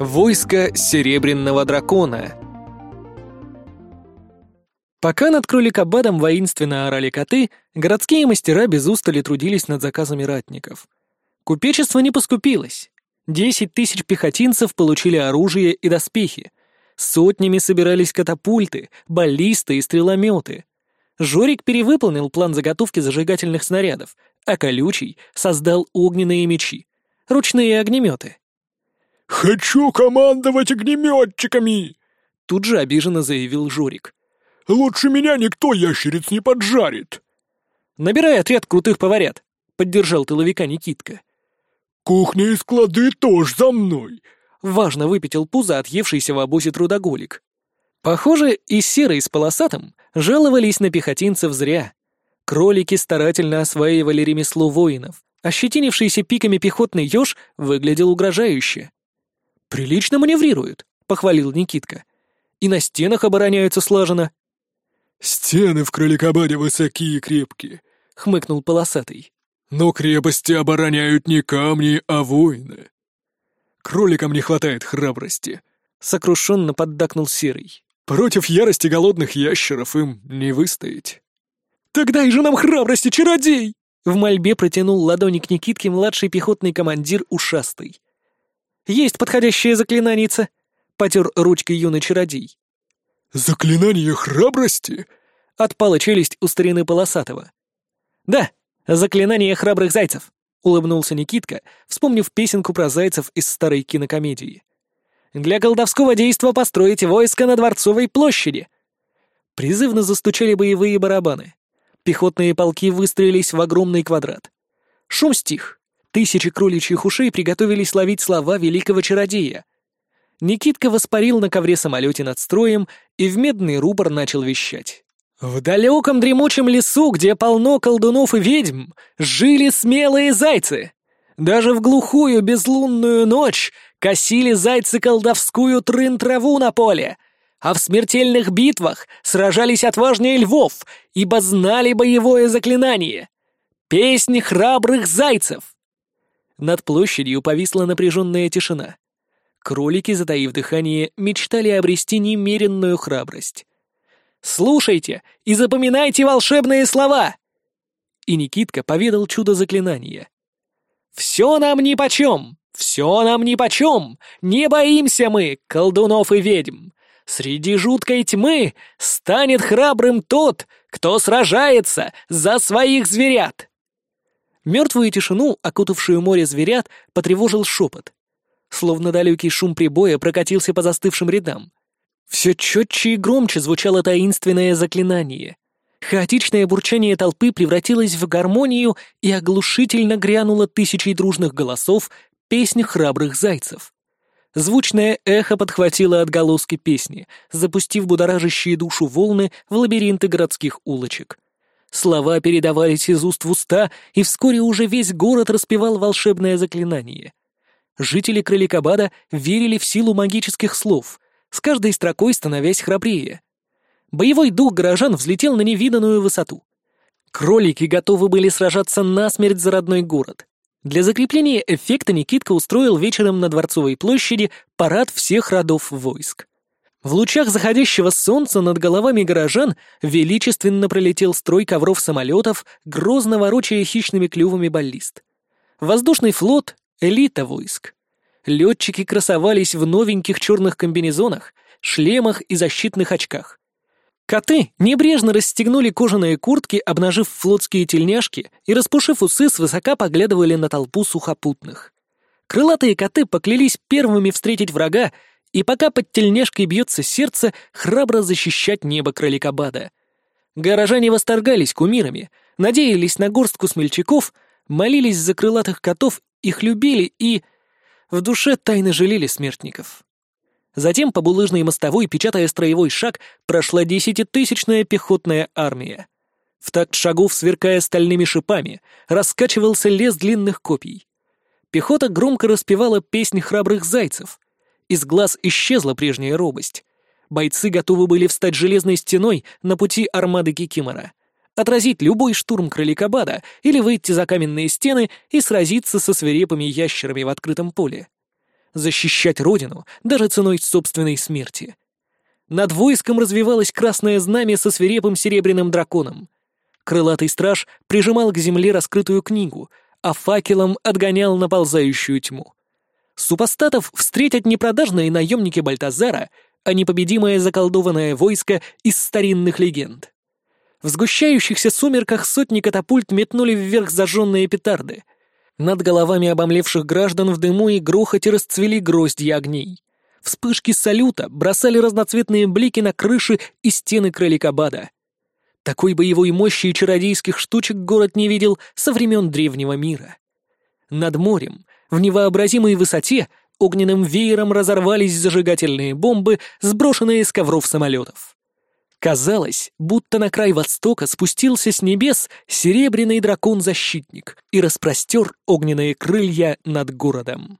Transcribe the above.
Войско Серебряного Дракона Пока над кроликобадом воинственно орали коты, городские мастера без устали трудились над заказами ратников. Купечество не поскупилось. Десять тысяч пехотинцев получили оружие и доспехи. Сотнями собирались катапульты, баллисты и стрелометы. Жорик перевыполнил план заготовки зажигательных снарядов, а Колючий создал огненные мечи, ручные огнеметы. «Хочу командовать огнеметчиками!» Тут же обиженно заявил Жорик. «Лучше меня никто ящериц не поджарит!» «Набирай отряд крутых поварят», — поддержал тыловика Никитка. «Кухня и склады тоже за мной!» — важно выпятил пузо отъевшийся в обозе трудоголик. Похоже, и серый с полосатым жаловались на пехотинцев зря. Кролики старательно осваивали ремесло воинов. Ощетинившийся пиками пехотный еж выглядел угрожающе. «Прилично маневрируют», — похвалил Никитка. «И на стенах обороняются слаженно». «Стены в Кроликобаде высокие и крепкие», — хмыкнул полосатый. «Но крепости обороняют не камни, а воины». «Кроликам не хватает храбрости», — сокрушенно поддакнул Серый. «Против ярости голодных ящеров им не выстоять». «Тогда и же нам храбрости, чародей!» В мольбе протянул ладони к Никитке младший пехотный командир Ушастый. «Есть подходящее заклинаница!» — потер ручкой юный чародей. «Заклинание храбрости?» — отпала челюсть у старины Полосатого. «Да, заклинание храбрых зайцев!» — улыбнулся Никитка, вспомнив песенку про зайцев из старой кинокомедии. «Для колдовского действа построить войско на Дворцовой площади!» Призывно застучали боевые барабаны. Пехотные полки выстроились в огромный квадрат. Шум стих. Тысячи кроличьих ушей приготовились ловить слова великого чародея. Никитка воспарил на ковре-самолете над строем и в медный рупор начал вещать. В далеком дремучем лесу, где полно колдунов и ведьм, жили смелые зайцы. Даже в глухую безлунную ночь косили зайцы колдовскую трын-траву на поле, а в смертельных битвах сражались отважнее львов, ибо знали боевое заклинание. Песнь храбрых зайцев. Над площадью повисла напряженная тишина. Кролики, затаив дыхание, мечтали обрести немеренную храбрость. «Слушайте и запоминайте волшебные слова!» И Никитка поведал чудо заклинания. «Все нам нипочем! Все нам нипочем! Не боимся мы, колдунов и ведьм! Среди жуткой тьмы станет храбрым тот, кто сражается за своих зверят!» Мертвую тишину, окутавшую море зверят, потревожил шепот. Словно далекий шум прибоя прокатился по застывшим рядам. Все четче и громче звучало таинственное заклинание. Хаотичное бурчание толпы превратилось в гармонию и оглушительно грянуло тысячей дружных голосов песни храбрых зайцев. Звучное эхо подхватило отголоски песни, запустив будоражащие душу волны в лабиринты городских улочек — Слова передавались из уст в уста, и вскоре уже весь город распевал волшебное заклинание. Жители Кроликобада верили в силу магических слов, с каждой строкой становясь храбрее. Боевой дух горожан взлетел на невиданную высоту. Кролики готовы были сражаться насмерть за родной город. Для закрепления эффекта Никитка устроил вечером на Дворцовой площади парад всех родов войск. В лучах заходящего солнца над головами горожан величественно пролетел строй ковров самолетов, грозно ворочая хищными клювами баллист. Воздушный флот — элита войск. Летчики красовались в новеньких черных комбинезонах, шлемах и защитных очках. Коты небрежно расстегнули кожаные куртки, обнажив флотские тельняшки и, распушив усы, свысока поглядывали на толпу сухопутных. Крылатые коты поклялись первыми встретить врага и пока под тельняшкой бьется сердце, храбро защищать небо кроликобада. Горожане восторгались кумирами, надеялись на горстку смельчаков, молились за крылатых котов, их любили и... В душе тайно жалели смертников. Затем по булыжной мостовой, печатая строевой шаг, прошла десятитысячная пехотная армия. В такт шагов, сверкая стальными шипами, раскачивался лес длинных копий. Пехота громко распевала песнь храбрых зайцев — из глаз исчезла прежняя робость. Бойцы готовы были встать железной стеной на пути армады Кикимора, отразить любой штурм Кроликобада или выйти за каменные стены и сразиться со свирепыми ящерами в открытом поле. защищать родину даже ценой собственной смерти. Над войском развивалось красное знамя со свирепым серебряным драконом. Крылатый страж прижимал к земле раскрытую книгу, а факелом отгонял наползающую тьму. Супостатов встретят не продажные наемники Бальтазара, а непобедимое заколдованное войско из старинных легенд. В сгущающихся сумерках сотни катапульт метнули вверх зажженные петарды. Над головами обомлевших граждан в дыму и грохоте расцвели гроздья огней. Вспышки салюта бросали разноцветные блики на крыши и стены кроликобада. Такой боевой мощи и чародейских штучек город не видел со времен древнего мира. Над морем, в невообразимой высоте, огненным веером разорвались зажигательные бомбы, сброшенные с ковров самолетов. Казалось, будто на край Востока спустился с небес серебряный дракон-защитник и распростер огненные крылья над городом.